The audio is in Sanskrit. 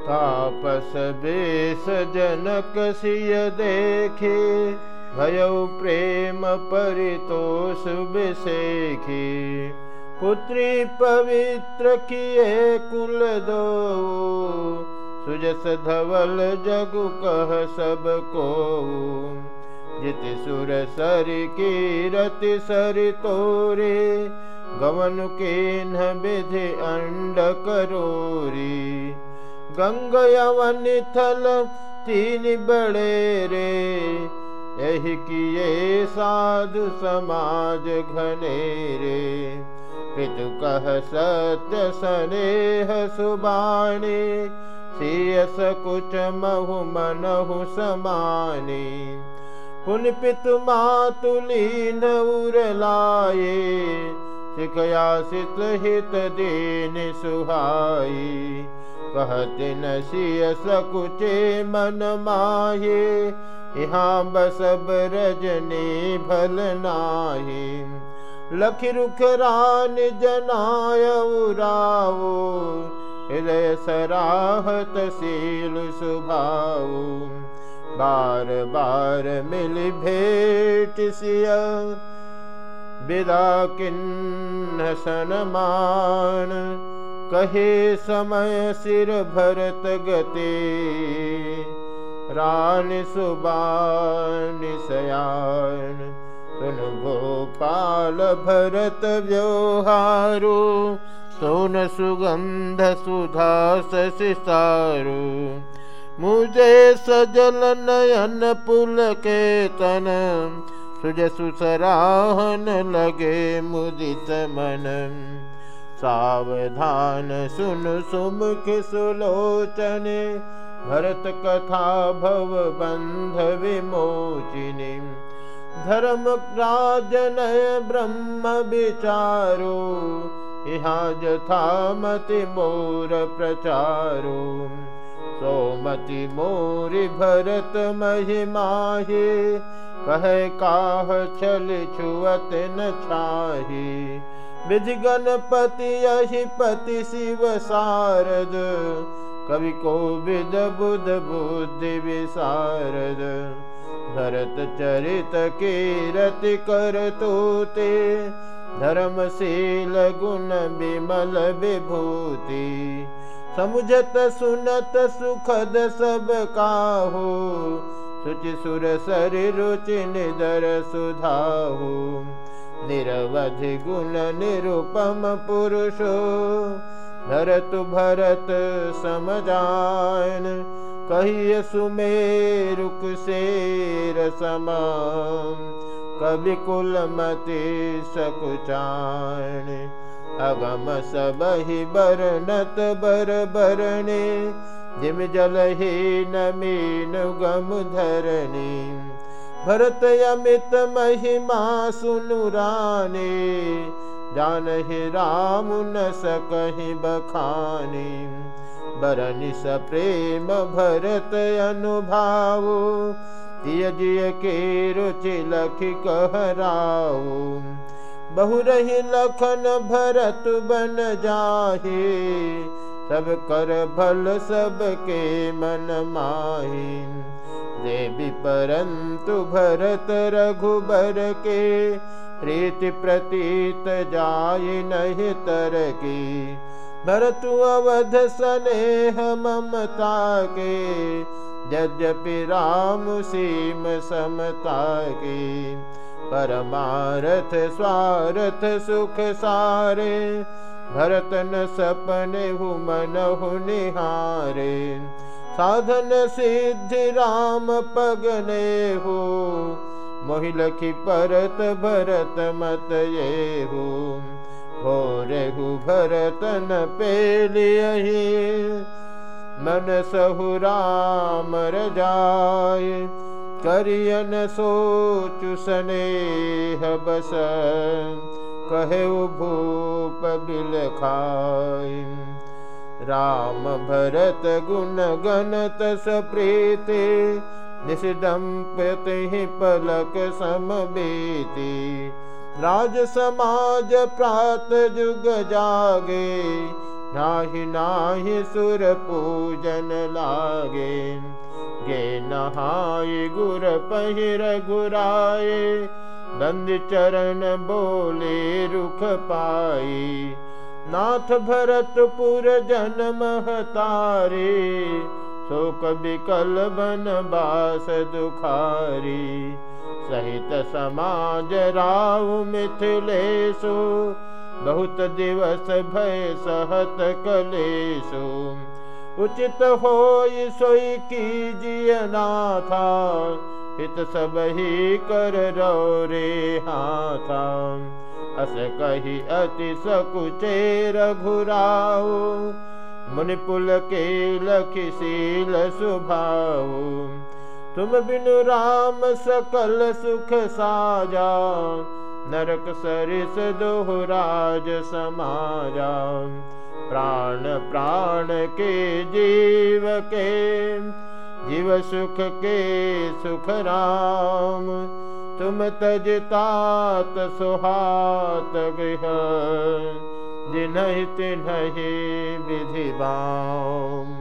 तापस बेस जनक सिय देखे, भयौ प्रेम परितोष विषेखी। पुत्री पवित्र किए कुल दो, सुजस धवल जगु कह सबको। जित सुर सर की रति सर तोरे गवन के न विधि अंड करोरी। गंग यवन थल बड़े रे। किए साधु समाज घनेरे पितु कह सत्य सनेह सुबाणी सियस कुछ महु मनहु समानी। पुन पितु उर लाए सिखया सित हित दीन सुहाई मन माहे यहाँ बसब रजनी भल नाही। लख रुख रान जनाय हृदय सराहत सील सुभाऊ बार बार मिल भेट सिया विदा किन्न सनमान कहे समय सिर भरत गते। रान सुबान सयान सुन भोपाल भरत व्यवहारो। सोन सुगंध सुधा सिसारु। मुझे सजल नयन पुल के तन सुज सुसराहन लगे मुदित मन सावधान सुन सुमुख सुलोचने भरत कथा भव बंध विमोचिनी। धर्म राजनय ब्रह्म विचारो यहाँ जथामति मोर प्रचारो। सोमति मोरि भरत महिमाहे कह काह छल छुअत न छाही विधि गणपति यही पति शिव सारद। कवि को विद बुध बुद्धि विशारद भरत चरित के रति कर तोते। धर्मशील गुण विमल विभूति। समुझत सुनत सुखद सब काहो। सुचि सुर निदर सुधाहु निरवधि गुण निरुपम पुरुषो भरत भरत समजान कहिय सुमेरुक शेर समान कवि कुल मति सकुचान अगम सबहि बरनत बर बरणे जिम जल ही नमीन गम धरणी भरत अमित महिमा सुनुराने जान ही राम न सकहि बखानी। बरनि स प्रेम भरत अनुभाव तिय जिय के रुचि लखि कहराओ बहु रही लखन भरत बन जाहे, सब कर भल सब के मन माही। देवी परंतु भरत रघुबर के, प्रीति प्रतीत जाय नहीं तर की। भरतु अवध स्नेह ममता के, यद्यपि राम सीम समता के। परमारथ स्वारथ सुख सारे भरतन सपने हु मन हु निहारे साधन सिद्धि राम पगने हो, मोहिलखी परत भरत मत ये हो। हो रेहु भरत न पेलियही मन सहु राम रजाय करियन सोचु स्नेह बस कहे भूप बिल खाय राम भरत गुण गणत सप्रीति निषदम्पति पलक समबेति राज समाज प्रात जुग जागे नाहि नाहि सुर पूजन लागे। गे नहाय गुर पहिर नंद चरण बोले रुख पाई नाथ भरतपुर जन्म तारे शोक बन बास दुखारी सहित समाज राव मिथिलेशु बहुत दिवस भय सहत कलेशु उचित हो सोई कीजिए नाथा हित सब ही कर रो रे हाथा अस कही अति सकुचे रघुराऊ मुनिपुल के लखीशील बिनु राम सकल सुख साजा नरक सरिस दोहराज समाजा। प्राण प्राण के जीव के जीव सुख के सुख राम तुम तजतात सुहात गृह जिन्ह तिन्ह बाम